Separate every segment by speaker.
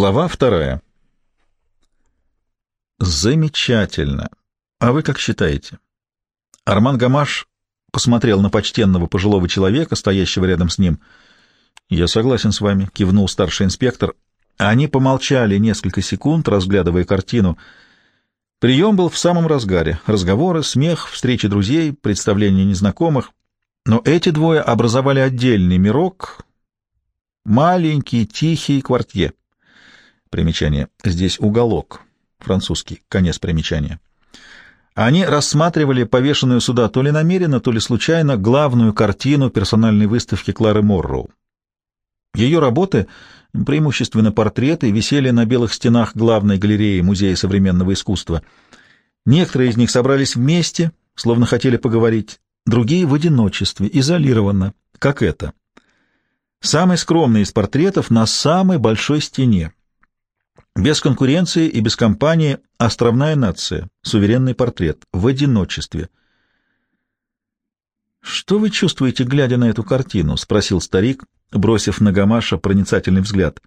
Speaker 1: Глава вторая. Замечательно. А вы как считаете? Арман Гамаш посмотрел на почтенного пожилого человека, стоящего рядом с ним. Я согласен с вами, кивнул старший инспектор. Они помолчали несколько секунд, разглядывая картину. Прием был в самом разгаре. Разговоры, смех, встречи друзей, представления незнакомых. Но эти двое образовали отдельный мирок, маленький, тихий квартет. Примечание. Здесь уголок. Французский. Конец примечания. Они рассматривали повешенную сюда то ли намеренно, то ли случайно главную картину персональной выставки Клары Морроу. Ее работы, преимущественно портреты, висели на белых стенах главной галереи Музея современного искусства. Некоторые из них собрались вместе, словно хотели поговорить, другие — в одиночестве, изолированно, как это. Самый скромный из портретов на самой большой стене. Без конкуренции и без компании островная нация, суверенный портрет, в одиночестве. «Что вы чувствуете, глядя на эту картину?» — спросил старик, бросив на Гамаша проницательный взгляд.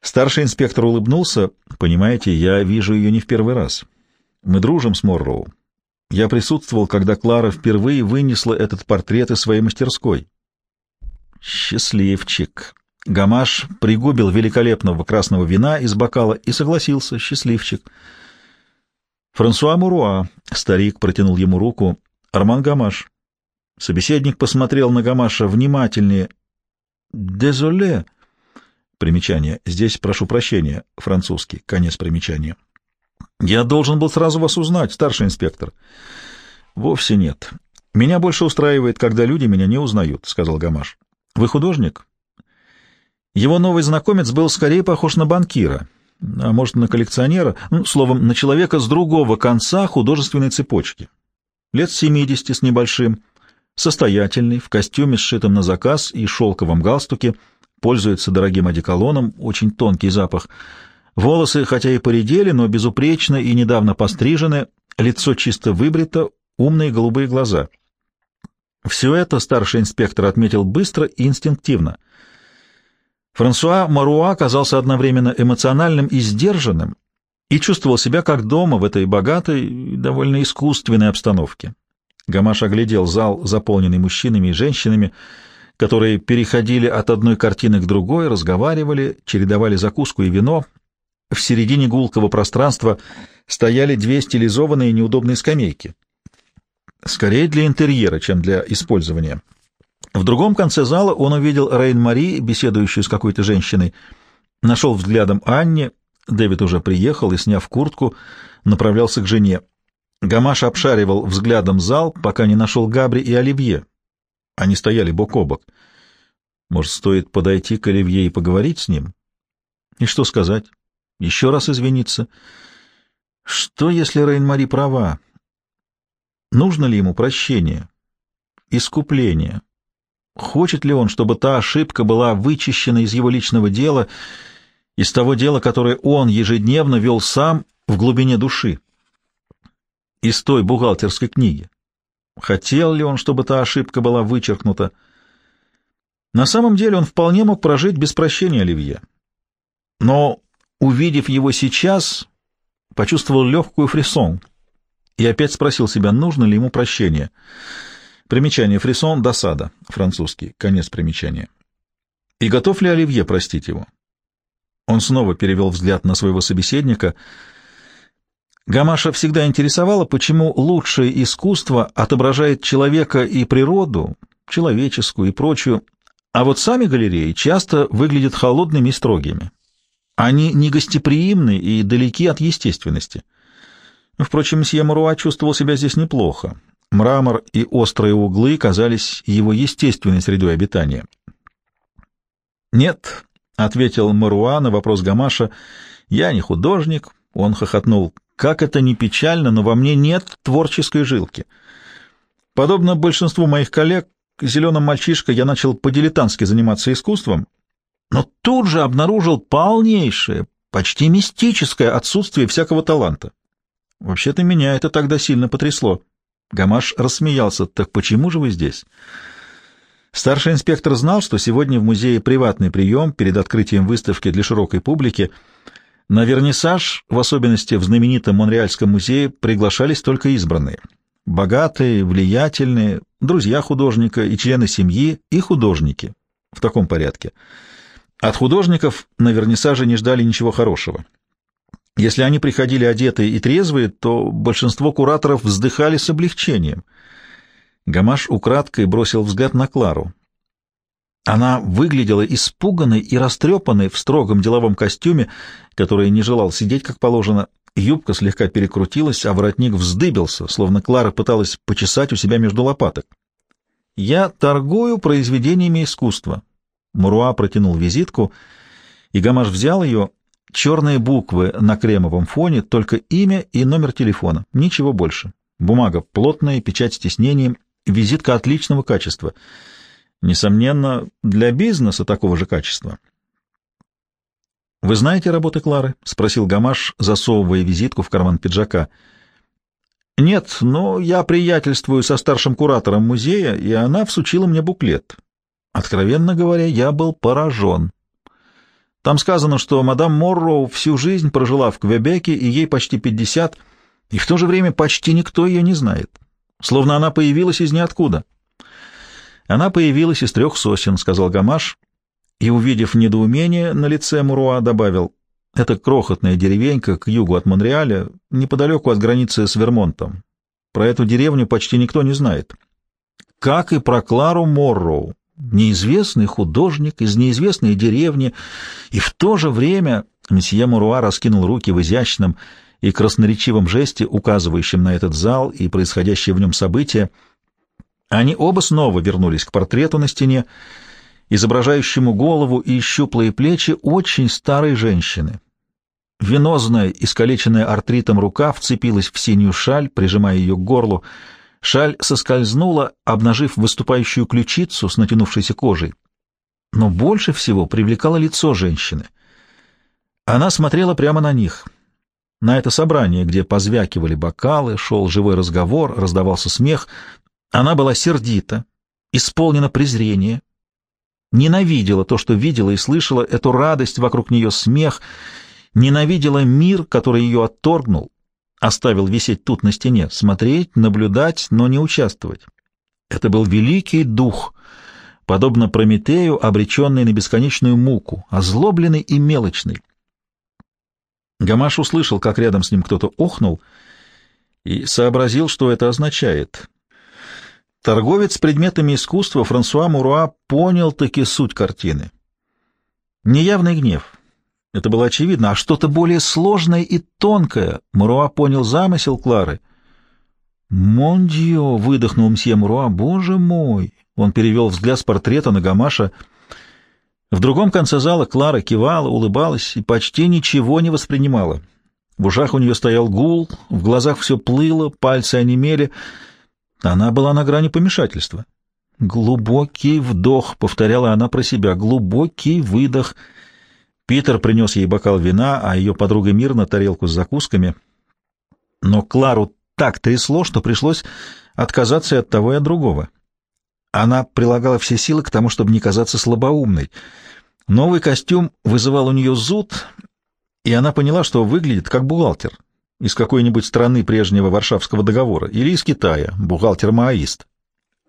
Speaker 1: Старший инспектор улыбнулся. «Понимаете, я вижу ее не в первый раз. Мы дружим с Морроу. Я присутствовал, когда Клара впервые вынесла этот портрет из своей мастерской». «Счастливчик!» Гамаш пригубил великолепного красного вина из бокала и согласился, счастливчик. Франсуа Муруа, старик протянул ему руку, Арман Гамаш. Собеседник посмотрел на Гамаша внимательнее. «Дезоле». Примечание. Здесь прошу прощения. Французский. Конец примечания. «Я должен был сразу вас узнать, старший инспектор». «Вовсе нет. Меня больше устраивает, когда люди меня не узнают», — сказал Гамаш. «Вы художник?» Его новый знакомец был скорее похож на банкира, а может, на коллекционера, ну, словом, на человека с другого конца художественной цепочки. Лет семидесяти с небольшим, состоятельный, в костюме, сшитом на заказ и шелковом галстуке, пользуется дорогим одеколоном, очень тонкий запах. Волосы, хотя и поредели, но безупречно и недавно пострижены, лицо чисто выбрито, умные голубые глаза. Все это старший инспектор отметил быстро и инстинктивно — Франсуа Маруа оказался одновременно эмоциональным и сдержанным и чувствовал себя как дома в этой богатой, довольно искусственной обстановке. Гамаш оглядел зал, заполненный мужчинами и женщинами, которые переходили от одной картины к другой, разговаривали, чередовали закуску и вино. В середине гулкого пространства стояли две стилизованные неудобные скамейки. Скорее для интерьера, чем для использования. В другом конце зала он увидел Рейн-Мари, беседующую с какой-то женщиной. Нашел взглядом Анне. Дэвид уже приехал и, сняв куртку, направлялся к жене. Гамаш обшаривал взглядом зал, пока не нашел Габри и Оливье. Они стояли бок о бок. Может, стоит подойти к Оливье и поговорить с ним? И что сказать? Еще раз извиниться? Что, если Рейн-Мари права? Нужно ли ему прощение? Искупление? Хочет ли он, чтобы та ошибка была вычищена из его личного дела, из того дела, которое он ежедневно вел сам в глубине души? Из той бухгалтерской книги. Хотел ли он, чтобы та ошибка была вычеркнута? На самом деле он вполне мог прожить без прощения Оливье. Но, увидев его сейчас, почувствовал легкую фрисон и опять спросил себя, нужно ли ему прощение — Примечание фрисон — досада, французский, конец примечания. И готов ли Оливье простить его? Он снова перевел взгляд на своего собеседника. Гамаша всегда интересовало, почему лучшее искусство отображает человека и природу, человеческую и прочую, а вот сами галереи часто выглядят холодными и строгими. Они негостеприимны и далеки от естественности. Впрочем, мсье Маруа чувствовал себя здесь неплохо. Мрамор и острые углы казались его естественной средой обитания. «Нет», — ответил Маруа на вопрос Гамаша, — «я не художник». Он хохотнул. «Как это не печально, но во мне нет творческой жилки. Подобно большинству моих коллег, зеленым мальчишкой я начал по-дилетантски заниматься искусством, но тут же обнаружил полнейшее, почти мистическое отсутствие всякого таланта. Вообще-то меня это тогда сильно потрясло. Гамаш рассмеялся. «Так почему же вы здесь?» Старший инспектор знал, что сегодня в музее приватный прием перед открытием выставки для широкой публики. На вернисаж, в особенности в знаменитом Монреальском музее, приглашались только избранные. Богатые, влиятельные, друзья художника и члены семьи, и художники. В таком порядке. От художников на вернисаже не ждали ничего хорошего. Если они приходили одетые и трезвые, то большинство кураторов вздыхали с облегчением. Гамаш украдкой бросил взгляд на Клару. Она выглядела испуганной и растрепанной в строгом деловом костюме, который не желал сидеть как положено. Юбка слегка перекрутилась, а воротник вздыбился, словно Клара пыталась почесать у себя между лопаток. «Я торгую произведениями искусства». Муруа протянул визитку, и Гамаш взял ее, Черные буквы на кремовом фоне, только имя и номер телефона. Ничего больше. Бумага плотная, печать с тиснением, визитка отличного качества. Несомненно, для бизнеса такого же качества. «Вы знаете работы Клары?» — спросил Гамаш, засовывая визитку в карман пиджака. «Нет, но я приятельствую со старшим куратором музея, и она всучила мне буклет. Откровенно говоря, я был поражен. Там сказано, что мадам Морроу всю жизнь прожила в Квебеке, и ей почти пятьдесят, и в то же время почти никто ее не знает. Словно она появилась из ниоткуда. Она появилась из трех сосен, — сказал Гамаш, и, увидев недоумение на лице Муруа, добавил, — это крохотная деревенька к югу от Монреаля, неподалеку от границы с Вермонтом. Про эту деревню почти никто не знает. Как и про Клару Морроу неизвестный художник из неизвестной деревни, и в то же время месье Муруа раскинул руки в изящном и красноречивом жесте, указывающем на этот зал и происходящее в нем события. Они оба снова вернулись к портрету на стене, изображающему голову и щуплые плечи очень старой женщины. Венозная, искалеченная артритом рука вцепилась в синюю шаль, прижимая ее к горлу, Шаль соскользнула, обнажив выступающую ключицу с натянувшейся кожей. Но больше всего привлекало лицо женщины. Она смотрела прямо на них, на это собрание, где позвякивали бокалы, шел живой разговор, раздавался смех. Она была сердита, исполнена презрения, ненавидела то, что видела и слышала, эту радость вокруг нее, смех, ненавидела мир, который ее отторгнул, оставил висеть тут на стене, смотреть, наблюдать, но не участвовать. Это был великий дух, подобно Прометею, обреченный на бесконечную муку, озлобленный и мелочный. Гамаш услышал, как рядом с ним кто-то охнул, и сообразил, что это означает. Торговец предметами искусства Франсуа Муруа понял-таки суть картины. Неявный гнев, это было очевидно, а что-то более сложное и тонкое. Муруа понял замысел Клары. «Мондио!» — выдохнул мсье Муруа. «Боже мой!» Он перевел взгляд с портрета на Гамаша. В другом конце зала Клара кивала, улыбалась и почти ничего не воспринимала. В ушах у нее стоял гул, в глазах все плыло, пальцы онемели. Она была на грани помешательства. «Глубокий вдох», — повторяла она про себя, — «глубокий выдох». Питер принес ей бокал вина, а ее подруга Мирна — тарелку с закусками. Но Клару так трясло, что пришлось отказаться от того, и от другого. Она прилагала все силы к тому, чтобы не казаться слабоумной. Новый костюм вызывал у нее зуд, и она поняла, что выглядит как бухгалтер из какой-нибудь страны прежнего Варшавского договора или из Китая, бухгалтер-маоист.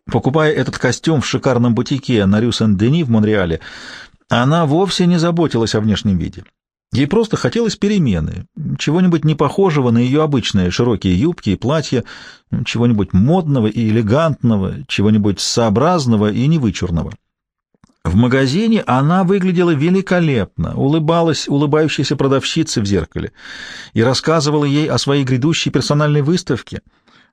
Speaker 1: Покупая этот костюм в шикарном бутике на Рю-Сен-Дени в Монреале, она вовсе не заботилась о внешнем виде. Ей просто хотелось перемены, чего-нибудь не похожего на ее обычные широкие юбки и платья, чего-нибудь модного и элегантного, чего-нибудь сообразного и невычурного. В магазине она выглядела великолепно, улыбалась улыбающейся продавщице в зеркале и рассказывала ей о своей грядущей персональной выставке.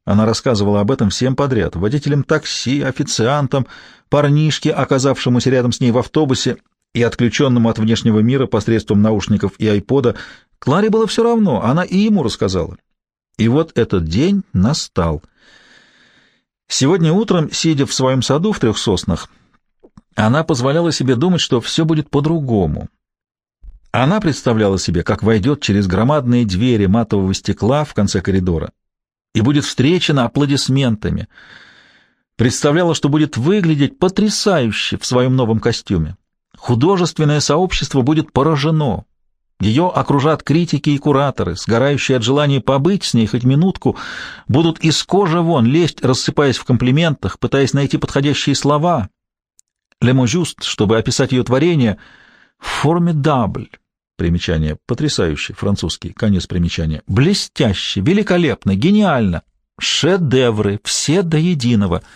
Speaker 1: Она рассказывала об этом всем подряд — водителям такси, официантам, парнишке, оказавшемуся рядом с ней в автобусе, и отключенному от внешнего мира посредством наушников и айпода, Кларе было все равно, она и ему рассказала. И вот этот день настал. Сегодня утром, сидя в своем саду в трех соснах, она позволяла себе думать, что все будет по-другому. Она представляла себе, как войдет через громадные двери матового стекла в конце коридора и будет встречена аплодисментами. представляла, что будет выглядеть потрясающе в своем новом костюме. Художественное сообщество будет поражено. Ее окружат критики и кураторы, сгорающие от желания побыть с ней хоть минутку, будут из кожи вон лезть, рассыпаясь в комплиментах, пытаясь найти подходящие слова. Лемо Жюст, чтобы описать ее творение, «формидабль», примечание, потрясающий, французский, конец примечания, блестяще, великолепно, гениально, шедевры, все до единого —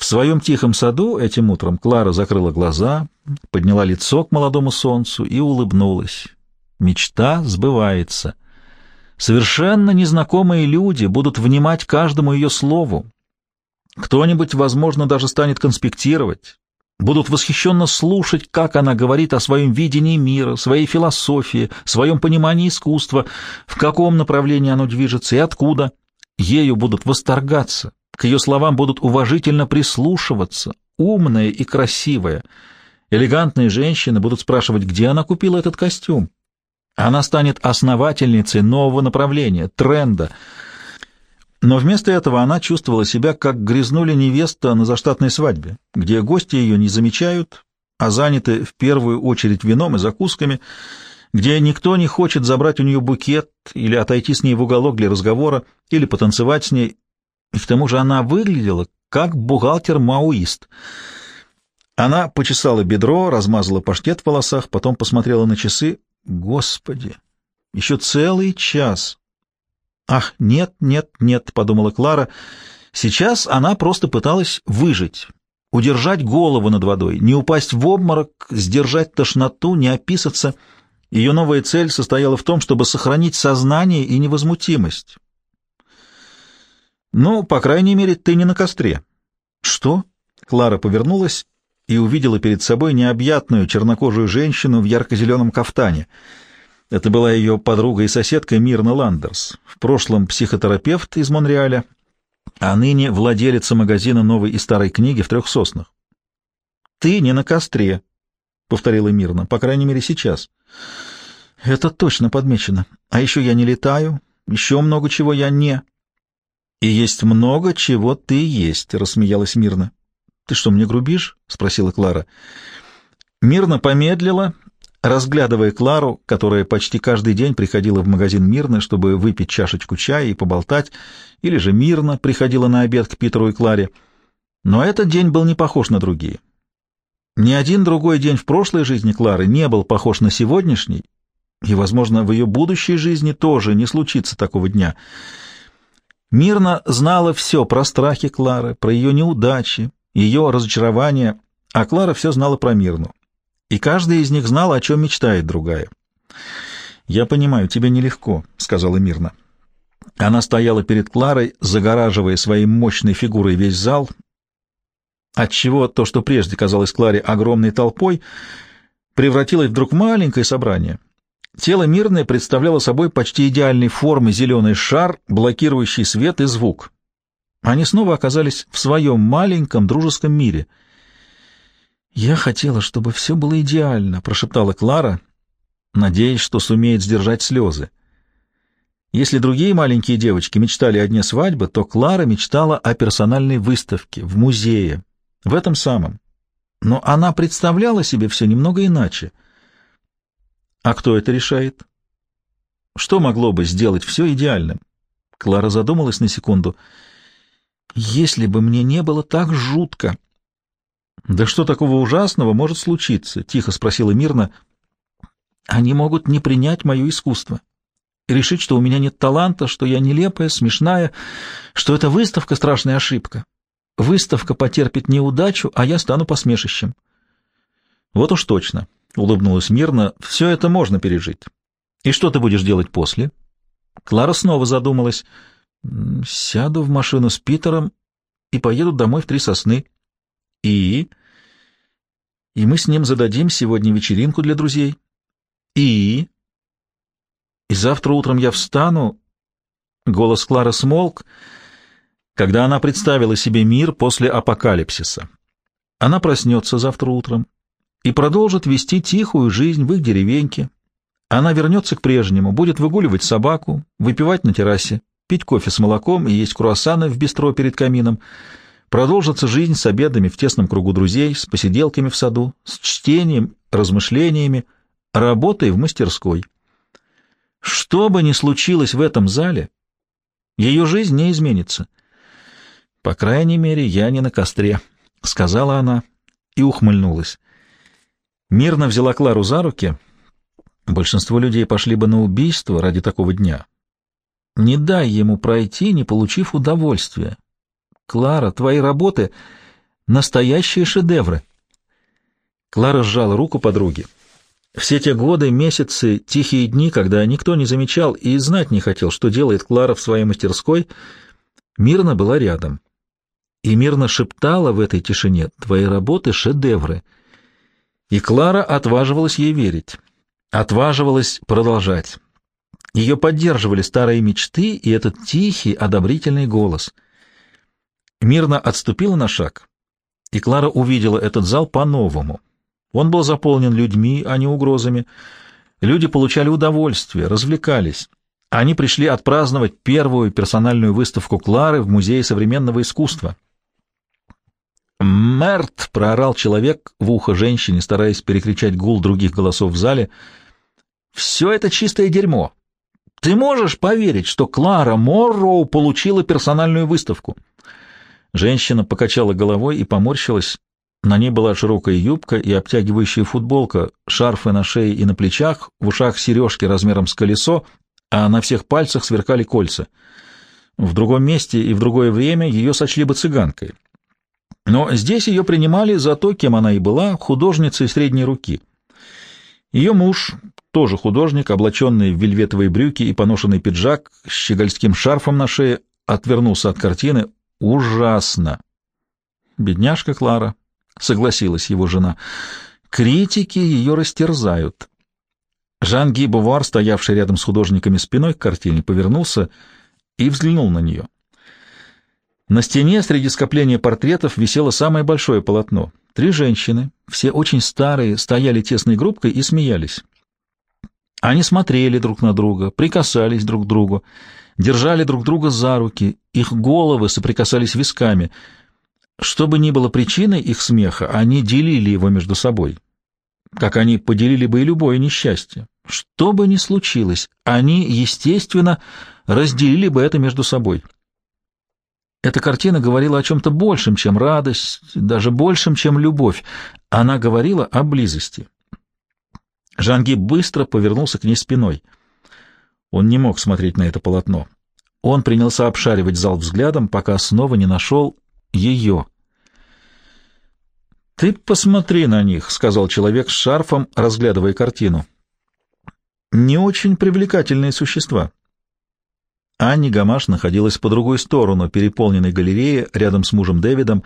Speaker 1: в своем тихом саду этим утром Клара закрыла глаза, подняла лицо к молодому солнцу и улыбнулась. Мечта сбывается. Совершенно незнакомые люди будут внимать каждому ее слову. Кто-нибудь, возможно, даже станет конспектировать. Будут восхищенно слушать, как она говорит о своем видении мира, своей философии, своем понимании искусства, в каком направлении оно движется и откуда. Ею будут восторгаться, к ее словам будут уважительно прислушиваться, умная и красивая. Элегантные женщины будут спрашивать, где она купила этот костюм. Она станет основательницей нового направления, тренда. Но вместо этого она чувствовала себя, как грязнули невеста на заштатной свадьбе, где гости ее не замечают, а заняты в первую очередь вином и закусками, где никто не хочет забрать у нее букет или отойти с ней в уголок для разговора, или потанцевать с ней, и к тому же она выглядела как бухгалтер-мауист. Она почесала бедро, размазала паштет в волосах, потом посмотрела на часы. Господи, еще целый час. Ах, нет, нет, нет, подумала Клара. Сейчас она просто пыталась выжить, удержать голову над водой, не упасть в обморок, сдержать тошноту, не описаться. Ее новая цель состояла в том, чтобы сохранить сознание и невозмутимость. «Ну, по крайней мере, ты не на костре». «Что?» Клара повернулась и увидела перед собой необъятную чернокожую женщину в ярко-зеленом кафтане. Это была ее подруга и соседка Мирна Ландерс, в прошлом психотерапевт из Монреаля, а ныне владелица магазина новой и старой книги в трех соснах. «Ты не на костре», — повторила Мирна, — «по крайней мере, сейчас». «Это точно подмечено. А еще я не летаю, еще много чего я не...» «И есть много, чего ты есть», — рассмеялась Мирна. «Ты что, мне грубишь?» — спросила Клара. Мирна помедлила, разглядывая Клару, которая почти каждый день приходила в магазин Мирны, чтобы выпить чашечку чая и поболтать, или же Мирна приходила на обед к Питеру и Кларе. Но этот день был не похож на другие. Ни один другой день в прошлой жизни Клары не был похож на сегодняшний, и, возможно, в ее будущей жизни тоже не случится такого дня — Мирна знала все про страхи Клары, про ее неудачи, ее разочарования, а Клара все знала про Мирну. И каждая из них знала, о чем мечтает другая. «Я понимаю, тебе нелегко», — сказала Мирна. Она стояла перед Кларой, загораживая своей мощной фигурой весь зал, отчего то, что прежде казалось Кларе огромной толпой, превратилось вдруг в маленькое собрание — Тело мирное представляло собой почти идеальной формы зеленый шар, блокирующий свет и звук. Они снова оказались в своем маленьком дружеском мире. «Я хотела, чтобы все было идеально», — прошептала Клара, надеясь, что сумеет сдержать слезы. Если другие маленькие девочки мечтали о дне свадьбы, то Клара мечтала о персональной выставке в музее, в этом самом. Но она представляла себе все немного иначе — а кто это решает? Что могло бы сделать все идеальным? Клара задумалась на секунду. Если бы мне не было так жутко. Да что такого ужасного может случиться? Тихо спросила Мирна. Они могут не принять мое искусство. Решить, что у меня нет таланта, что я нелепая, смешная, что эта выставка — страшная ошибка. Выставка потерпит неудачу, а я стану посмешищем. Вот уж точно. — улыбнулась мирно, — все это можно пережить. И что ты будешь делать после? Клара снова задумалась. Сяду в машину с Питером и поеду домой в Три Сосны. И? И мы с ним зададим сегодня вечеринку для друзей. И? И завтра утром я встану... Голос Клары смолк, когда она представила себе мир после апокалипсиса. Она проснется завтра утром, и продолжит вести тихую жизнь в их деревеньке. Она вернется к прежнему, будет выгуливать собаку, выпивать на террасе, пить кофе с молоком и есть круассаны в бистро перед камином, Продолжится жизнь с обедами в тесном кругу друзей, с посиделками в саду, с чтением, размышлениями, работой в мастерской. Что бы ни случилось в этом зале, ее жизнь не изменится. По крайней мере, я не на костре, — сказала она и ухмыльнулась. Мирно взяла Клару за руки. Большинство людей пошли бы на убийство ради такого дня. Не дай ему пройти, не получив удовольствия. Клара, твои работы — настоящие шедевры. Клара сжала руку подруги. Все те годы, месяцы, тихие дни, когда никто не замечал и знать не хотел, что делает Клара в своей мастерской, мирно была рядом. И мирно шептала в этой тишине «Твои работы — шедевры». И Клара отваживалась ей верить, отваживалась продолжать. Ее поддерживали старые мечты и этот тихий, одобрительный голос. Мирно отступила на шаг, и Клара увидела этот зал по-новому. Он был заполнен людьми, а не угрозами. Люди получали удовольствие, развлекались. Они пришли отпраздновать первую персональную выставку Клары в Музее современного искусства. «Мерт!» — проорал человек в ухо женщине, стараясь перекричать гул других голосов в зале. «Все это чистое дерьмо. Ты можешь поверить, что Клара Морроу получила персональную выставку?» Женщина покачала головой и поморщилась. На ней была широкая юбка и обтягивающая футболка, шарфы на шее и на плечах, в ушах сережки размером с колесо, а на всех пальцах сверкали кольца. В другом месте и в другое время ее сочли бы цыганкой. Но здесь ее принимали за то, кем она и была, художницей средней руки. Ее муж, тоже художник, облаченный в вельветовые брюки и поношенный пиджак с щегольским шарфом на шее, отвернулся от картины. Ужасно! Бедняжка Клара, — согласилась его жена. Критики ее растерзают. Жан-Ги Бувар, стоявший рядом с художниками спиной к картине, повернулся и взглянул на нее. На стене среди скопления портретов висело самое большое полотно. Три женщины, все очень старые, стояли тесной группкой и смеялись. Они смотрели друг на друга, прикасались друг к другу, держали друг друга за руки, их головы соприкасались висками — что бы ни было причиной их смеха, они делили его между собой, как они поделили бы и любое несчастье. Что бы ни случилось, они, естественно, разделили бы это между собой. Эта картина говорила о чем-то большем, чем радость, даже большем, чем любовь. Она говорила о близости. Жанги быстро повернулся к ней спиной. Он не мог смотреть на это полотно. Он принялся обшаривать зал взглядом, пока снова не нашел ее. «Ты посмотри на них», — сказал человек с шарфом, разглядывая картину. «Не очень привлекательные существа». Анни Гамаш находилась по другой сторону переполненной галереи рядом с мужем Дэвидом.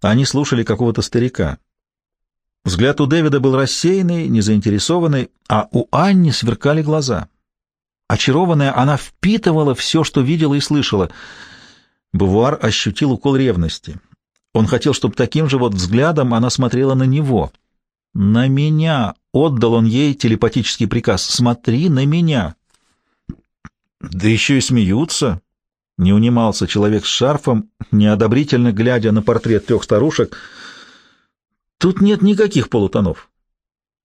Speaker 1: Они слушали какого-то старика. Взгляд у Дэвида был рассеянный, незаинтересованный, а у Анни сверкали глаза. Очарованная, она впитывала все, что видела и слышала — Бувуар ощутил укол ревности. Он хотел, чтобы таким же вот взглядом она смотрела на него. «На меня!» — отдал он ей телепатический приказ. «Смотри на меня!» «Да еще и смеются!» — не унимался человек с шарфом, неодобрительно глядя на портрет трех старушек. «Тут нет никаких полутонов.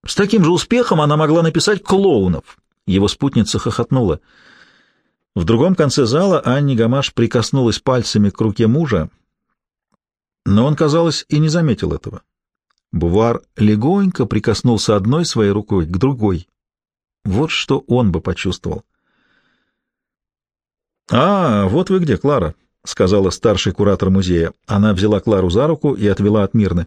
Speaker 1: С таким же успехом она могла написать клоунов!» Его спутница хохотнула. В другом конце зала Анни Гамаш прикоснулась пальцами к руке мужа, но он, казалось, и не заметил этого. Бувар легонько прикоснулся одной своей рукой к другой. Вот что он бы почувствовал. «А, вот вы где, Клара», — сказала старший куратор музея. Она взяла Клару за руку и отвела от Мирны.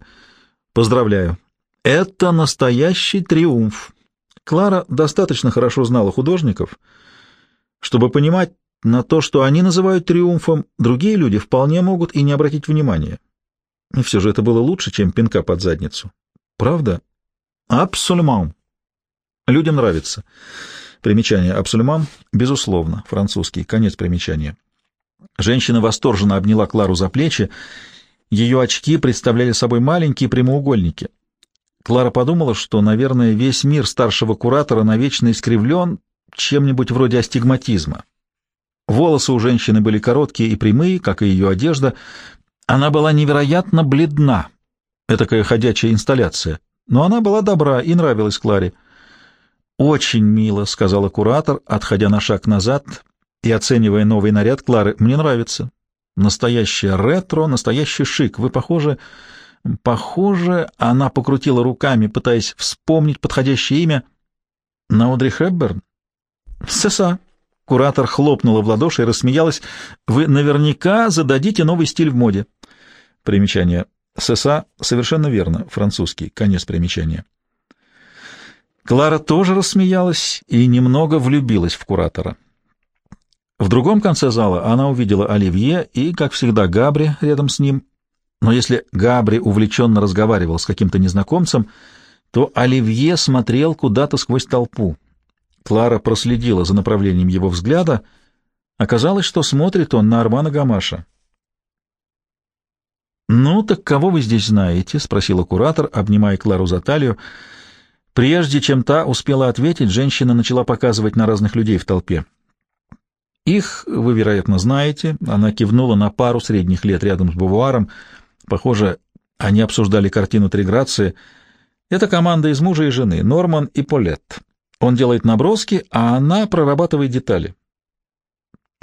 Speaker 1: «Поздравляю. Это настоящий триумф. Клара достаточно хорошо знала художников» Чтобы понимать, на то, что они называют триумфом, другие люди вполне могут и не обратить внимания. И все же это было лучше, чем пинка под задницу. Правда? Абсолютно. Людям нравится. Примечание «абсолютно» — безусловно, французский, конец примечания. Женщина восторженно обняла Клару за плечи. Ее очки представляли собой маленькие прямоугольники. Клара подумала, что, наверное, весь мир старшего куратора навечно искривлен чем-нибудь вроде астигматизма. Волосы у женщины были короткие и прямые, как и ее одежда, Она была невероятно бледна, этакая ходячая инсталляция, но она была добра и нравилась Кларе. «Очень мило», — сказала куратор, отходя на шаг назад и оценивая новый наряд Клары. «Мне нравится. Настоящее ретро, настоящий шик. Вы похожи...» «Похоже...» — она покрутила руками, пытаясь вспомнить подходящее имя. «На Одри Хепберн?» «Сеса». Куратор хлопнула в ладоши и рассмеялась. «Вы наверняка зададите новый стиль в моде». Примечание. «Сеса» — совершенно верно. Французский. Конец примечания. Клара тоже рассмеялась и немного влюбилась в куратора. В другом конце зала она увидела Оливье и, как всегда, Габри рядом с ним. Но если Габри увлеченно разговаривал с каким-то незнакомцем, то Оливье смотрел куда-то сквозь толпу. Клара проследила за направлением его взгляда. Оказалось, что смотрит он на Армана Гамаша. «Ну, так кого вы здесь знаете?» — спросила куратор, обнимая Клару за талию. Прежде чем та успела ответить, женщина начала показывать на разных людей в толпе. «Их вы, вероятно, знаете». Она кивнула на пару средних лет рядом с Бавуаром. Похоже, они обсуждали картину «Три грации». Это команда из мужа и жены, Норман и Полет. Он делает наброски, а она прорабатывает детали.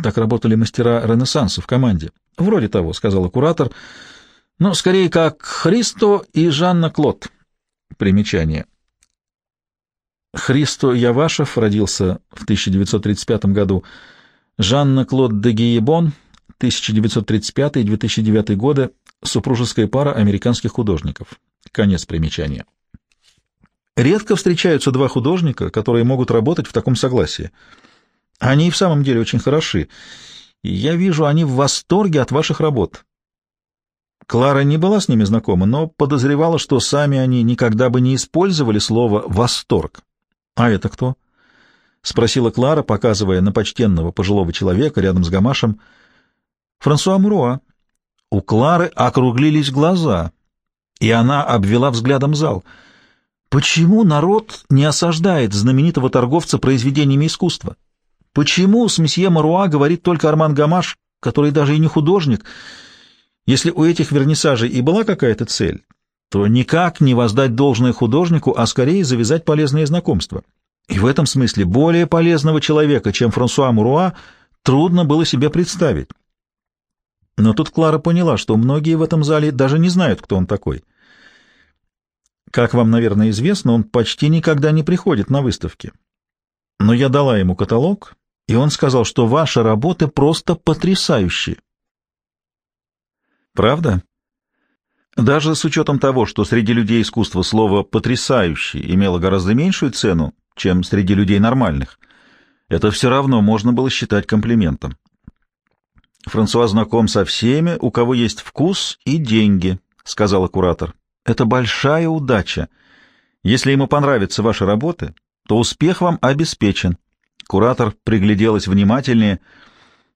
Speaker 1: Так работали мастера Ренессанса в команде. Вроде того, — сказала куратор. Но скорее как Христо и Жанна Клод. Примечание. Христо Явашев родился в 1935 году. Жанна Клод де Гиебон, 1935-2009 годы, супружеская пара американских художников. Конец примечания. Редко встречаются два художника, которые могут работать в таком согласии. Они и в самом деле очень хороши, я вижу, они в восторге от ваших работ. Клара не была с ними знакома, но подозревала, что сами они никогда бы не использовали слово «восторг». «А это кто?» — спросила Клара, показывая на почтенного пожилого человека рядом с Гамашем. «Франсуа Муруа». У Клары округлились глаза, и она обвела взглядом зал. «Почему народ не осаждает знаменитого торговца произведениями искусства? Почему с месье Маруа говорит только Арман Гамаш, который даже и не художник? Если у этих вернисажей и была какая-то цель, то никак не воздать должное художнику, а скорее завязать полезные знакомства. И в этом смысле более полезного человека, чем Франсуа Муруа, трудно было себе представить. Но тут Клара поняла, что многие в этом зале даже не знают, кто он такой. Как вам, наверное, известно, он почти никогда не приходит на выставки. Но я дала ему каталог, и он сказал, что ваши работы просто потрясающие. Правда? Даже с учетом того, что среди людей искусства слово «потрясающий» имело гораздо меньшую цену, чем среди людей нормальных, это все равно можно было считать комплиментом. Франсуа знаком со всеми, у кого есть вкус и деньги, — сказала куратор. Это большая удача. Если ему понравятся ваши работы, то успех вам обеспечен. Куратор пригляделась внимательнее.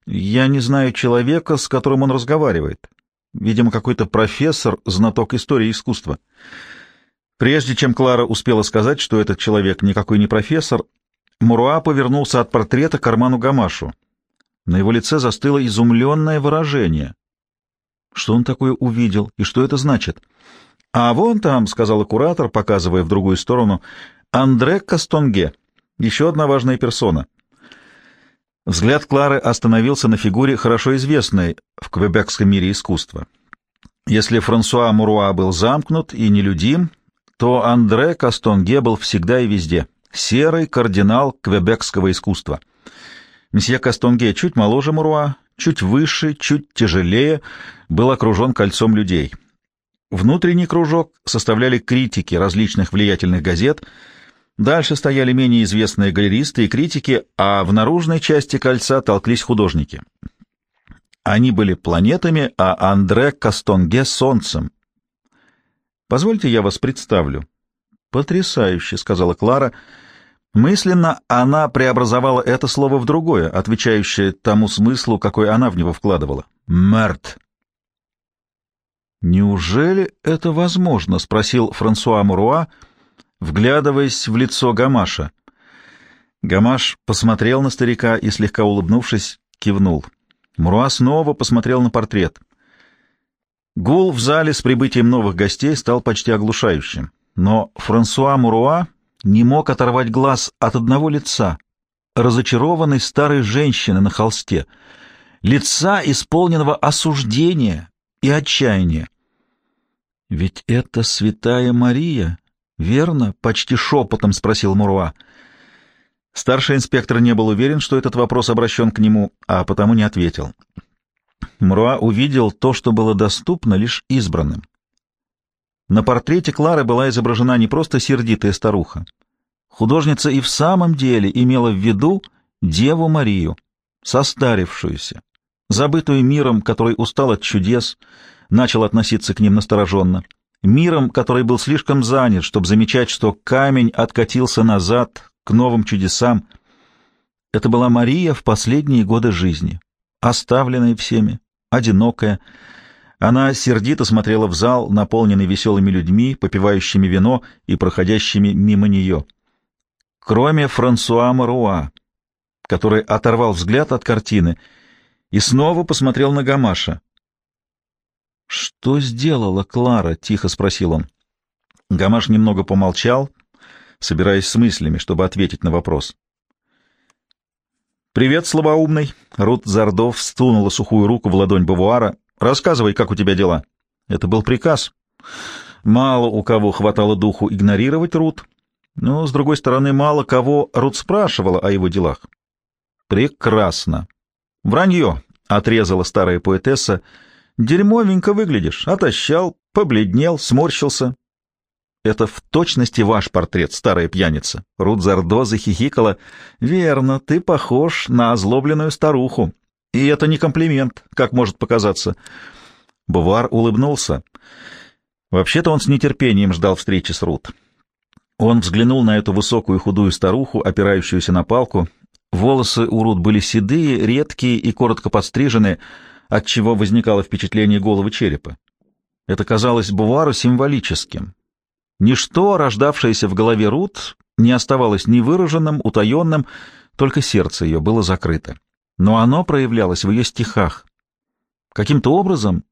Speaker 1: Я не знаю человека, с которым он разговаривает. Видимо, какой-то профессор, знаток истории искусства. Прежде чем Клара успела сказать, что этот человек никакой не профессор, Муруа повернулся от портрета к карману Гамашу. На его лице застыло изумленное выражение. Что он такое увидел и что это значит? «А вон там», — сказала куратор, показывая в другую сторону, — «Андре Кастонге, еще одна важная персона». Взгляд Клары остановился на фигуре, хорошо известной в квебекском мире искусства. Если Франсуа Муруа был замкнут и нелюдим, то Андре Кастонге был всегда и везде. Серый кардинал квебекского искусства. Месье Кастонге чуть моложе Муруа, чуть выше, чуть тяжелее, был окружен кольцом людей. Внутренний кружок составляли критики различных влиятельных газет — Дальше стояли менее известные галеристы и критики, а в наружной части кольца толклись художники. Они были планетами, а Андре Кастонге — солнцем. «Позвольте, я вас представлю». «Потрясающе», — сказала Клара. Мысленно она преобразовала это слово в другое, отвечающее тому смыслу, какой она в него вкладывала. «Мерт». «Неужели это возможно?» — спросил Франсуа Муруа, — вглядываясь в лицо Гамаша. Гамаш посмотрел на старика и, слегка улыбнувшись, кивнул. Муруа снова посмотрел на портрет. Гул в зале с прибытием новых гостей стал почти оглушающим, но Франсуа Муруа не мог оторвать глаз от одного лица, разочарованной старой женщины на холсте, лица, исполненного осуждения и отчаяния. «Ведь это святая Мария, верно?» — почти шепотом спросил Муруа. Старший инспектор не был уверен, что этот вопрос обращен к нему, а потому не ответил. Мруа увидел то, что было доступно лишь избранным. На портрете Клары была изображена не просто сердитая старуха. Художница и в самом деле имела в виду Деву Марию, состарившуюся, забытую миром, который устал от чудес, начал относиться к ним настороженно, миром, который был слишком занят, чтобы замечать, что камень откатился назад к новым чудесам. Это была Мария в последние годы жизни, оставленная всеми, одинокая. Она сердито смотрела в зал, наполненный веселыми людьми, попивающими вино и проходящими мимо нее. Кроме Франсуа Маруа, который оторвал взгляд от картины и снова посмотрел на Гамаша. «Что сделала Клара?» — тихо спросил он. Гамаш немного помолчал, собираясь с мыслями, чтобы ответить на вопрос. «Привет, слабоумный!» Рут Зардов стунула сухую руку в ладонь Бавуара. «Рассказывай, как у тебя дела?» Это был приказ. Мало у кого хватало духу игнорировать Рут, но, с другой стороны, мало кого Рут спрашивала о его делах. «Прекрасно!» «Вранье!» — отрезала старая поэтесса. «Дерьмовенько выглядишь. Отощал, побледнел, сморщился. Это в точности ваш портрет, старая пьяница. Рут Зардо захихикала. Верно, ты похож на озлобленную старуху. И это не комплимент, как может показаться. Бувар улыбнулся. Вообще-то он с нетерпением ждал встречи с Рут. Он взглянул на эту высокую худую старуху, опирающуюся на палку. Волосы у Рут были седые, редкие и коротко подстрижены, отчего возникало впечатление головы черепа. Это казалось Бувару символическим, Ничто, рождавшееся в голове Рут, не оставалось ни выраженным, утаенным, только сердце ее было закрыто. Но оно проявлялось в ее стихах. Каким-то образом,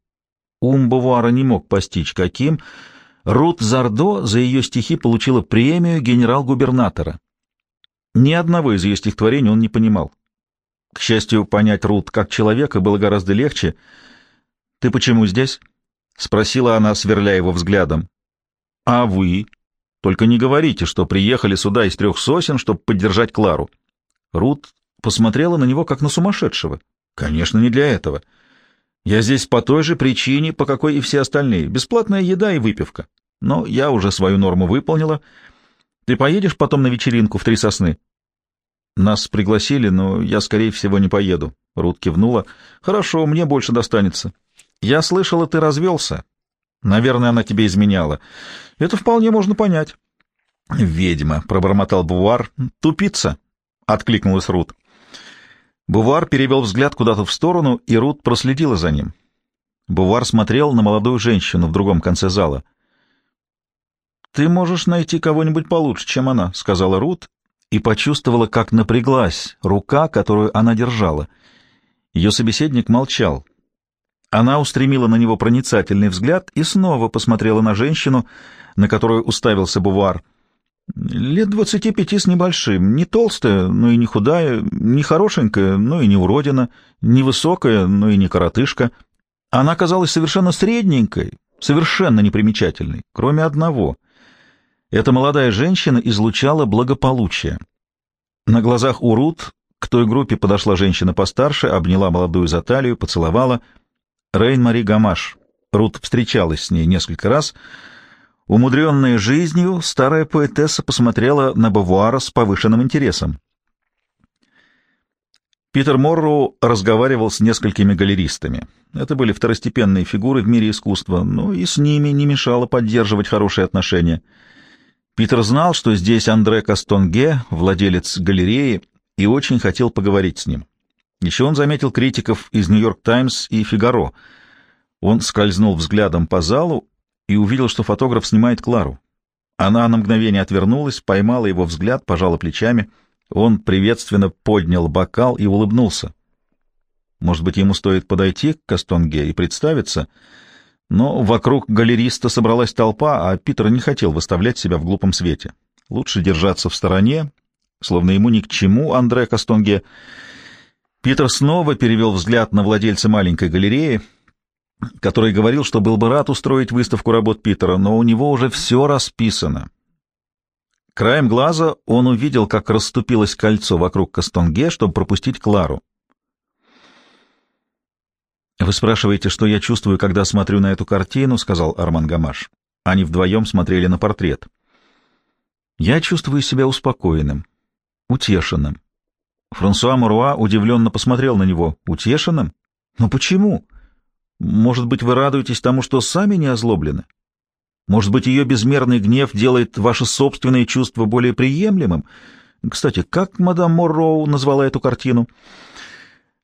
Speaker 1: ум Бавуара не мог постичь, каким, Рут Зардо за ее стихи получила премию генерал-губернатора. Ни одного из ее стихотворений он не понимал. К счастью, понять Рут как человека было гораздо легче. «Ты почему здесь?» — спросила она, сверля его взглядом. А вы? Только не говорите, что приехали сюда из трех сосен, чтобы поддержать Клару. Рут посмотрела на него, как на сумасшедшего. Конечно, не для этого. Я здесь по той же причине, по какой и все остальные. Бесплатная еда и выпивка. Но я уже свою норму выполнила. Ты поедешь потом на вечеринку в Три Сосны? Нас пригласили, но я, скорее всего, не поеду. Рут кивнула. Хорошо, мне больше достанется. Я слышала, ты развелся. Наверное, она тебе изменяла. Это вполне можно понять. «Ведьма», — пробормотал Бувар. «Тупица», — откликнулась Рут. Бувар перевел взгляд куда-то в сторону, и Рут проследила за ним. Бувар смотрел на молодую женщину в другом конце зала. «Ты можешь найти кого-нибудь получше, чем она», — сказала Рут, и почувствовала, как напряглась рука, которую она держала. Ее собеседник молчал. Она устремила на него проницательный взгляд и снова посмотрела на женщину, на которую уставился Бувар. Лет двадцати пяти с небольшим, не толстая, но и не худая, не хорошенькая, но и не уродина, не высокая, но и не коротышка. Она казалась совершенно средненькой, совершенно непримечательной, кроме одного. Эта молодая женщина излучала благополучие. На глазах у Рут к той группе подошла женщина постарше, обняла молодую за талию, поцеловала — Рейн-Мари Гамаш. Рут встречалась с ней несколько раз. Умудренная жизнью, старая поэтесса посмотрела на Бавуара с повышенным интересом. Питер Морроу разговаривал с несколькими галеристами. Это были второстепенные фигуры в мире искусства, но и с ними не мешало поддерживать хорошие отношения. Питер знал, что здесь Андре Кастонге, владелец галереи, и очень хотел поговорить с ним. Еще он заметил критиков из «Нью-Йорк Таймс» и «Фигаро». Он скользнул взглядом по залу и увидел, что фотограф снимает Клару. Она на мгновение отвернулась, поймала его взгляд, пожала плечами. Он приветственно поднял бокал и улыбнулся. Может быть, ему стоит подойти к Кастонге и представиться? Но вокруг галериста собралась толпа, а Питер не хотел выставлять себя в глупом свете. Лучше держаться в стороне, словно ему ни к чему Андре Кастонге. Питер снова перевел взгляд на владельца маленькой галереи, который говорил, что был бы рад устроить выставку работ Питера, но у него уже все расписано. Краем глаза он увидел, как расступилось кольцо вокруг Кастонге, чтобы пропустить Клару. «Вы спрашиваете, что я чувствую, когда смотрю на эту картину?» — сказал Арман Гамаш. Они вдвоем смотрели на портрет. «Я чувствую себя успокоенным, утешенным». Франсуа Муруа удивленно посмотрел на него. «Утешенным? Но почему? Может быть, вы радуетесь тому, что сами не озлоблены? Может быть, ее безмерный гнев делает ваши собственные чувства более приемлемым? Кстати, как мадам Морроу назвала эту картину?»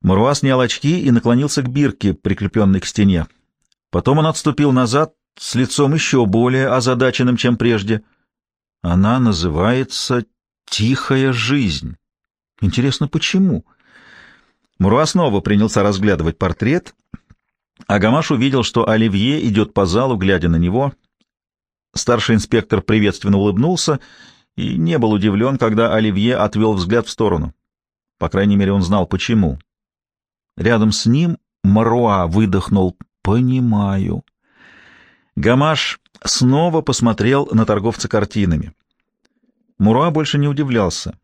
Speaker 1: Муруа снял очки и наклонился к бирке, прикрепленной к стене. Потом он отступил назад с лицом еще более озадаченным, чем прежде. Она называется «Тихая жизнь». Интересно, почему? Муруа снова принялся разглядывать портрет, а Гамаш увидел, что Оливье идет по залу, глядя на него. Старший инспектор приветственно улыбнулся и не был удивлен, когда Оливье отвел взгляд в сторону. По крайней мере, он знал, почему. Рядом с ним Маруа выдохнул «Понимаю». Гамаш снова посмотрел на торговца картинами. Муруа больше не удивлялся.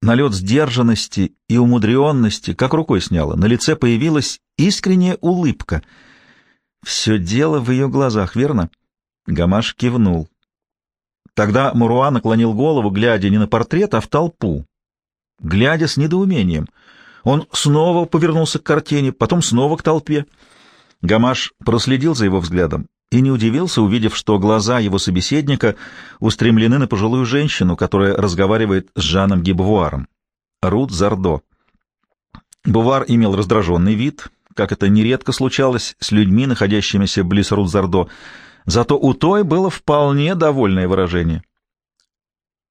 Speaker 1: Налет сдержанности и умудренности как рукой сняло. На лице появилась искренняя улыбка. Все дело в ее глазах, верно? Гамаш кивнул. Тогда Муруа наклонил голову, глядя не на портрет, а в толпу. Глядя с недоумением — он снова повернулся к картине, потом снова к толпе. Гамаш проследил за его взглядом и не удивился, увидев, что глаза его собеседника устремлены на пожилую женщину, которая разговаривает с Жаном Гибвуаром. Рут Зардо. Бувар имел раздраженный вид, как это нередко случалось с людьми, находящимися близ Рут Зардо, зато у той было вполне довольное выражение.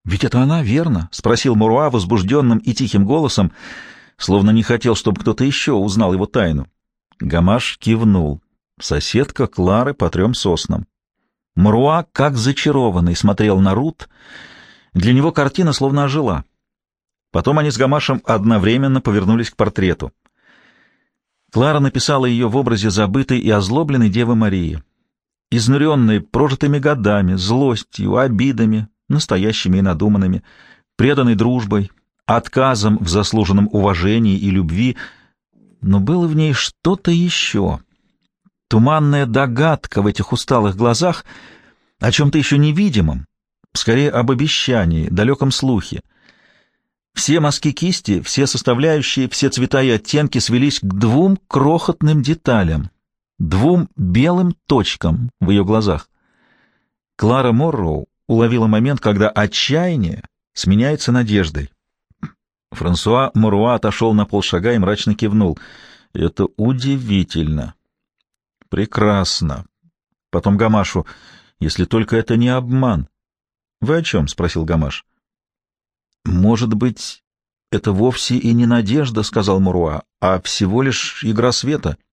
Speaker 1: «Ведь это она, верно?» — спросил Муруа возбужденным и тихим голосом, — словно не хотел, чтобы кто-то еще узнал его тайну. Гамаш кивнул. Соседка Клары по трем соснам. Мруа, как зачарованный, смотрел на Рут. Для него картина словно ожила. Потом они с Гамашем одновременно повернулись к портрету. Клара написала ее в образе забытой и озлобленной Девы Марии, изнуренной прожитыми годами, злостью, обидами, настоящими и надуманными, преданной дружбой, отказом в заслуженном уважении и любви, но было в ней что-то еще. Туманная догадка в этих усталых глазах о чем-то еще невидимом, скорее об обещании, далеком слухе. Все мазки кисти, все составляющие, все цвета и оттенки свелись к двум крохотным деталям, двум белым точкам в ее глазах. Клара Морроу уловила момент, когда отчаяние сменяется надеждой. Франсуа Муруа отошел на полшага и мрачно кивнул. «Это удивительно. Прекрасно. Потом Гамашу. Если только это не обман». «Вы о чем?» — спросил Гамаш. «Может быть, это вовсе и не надежда, — сказал Муруа, — а всего лишь игра света».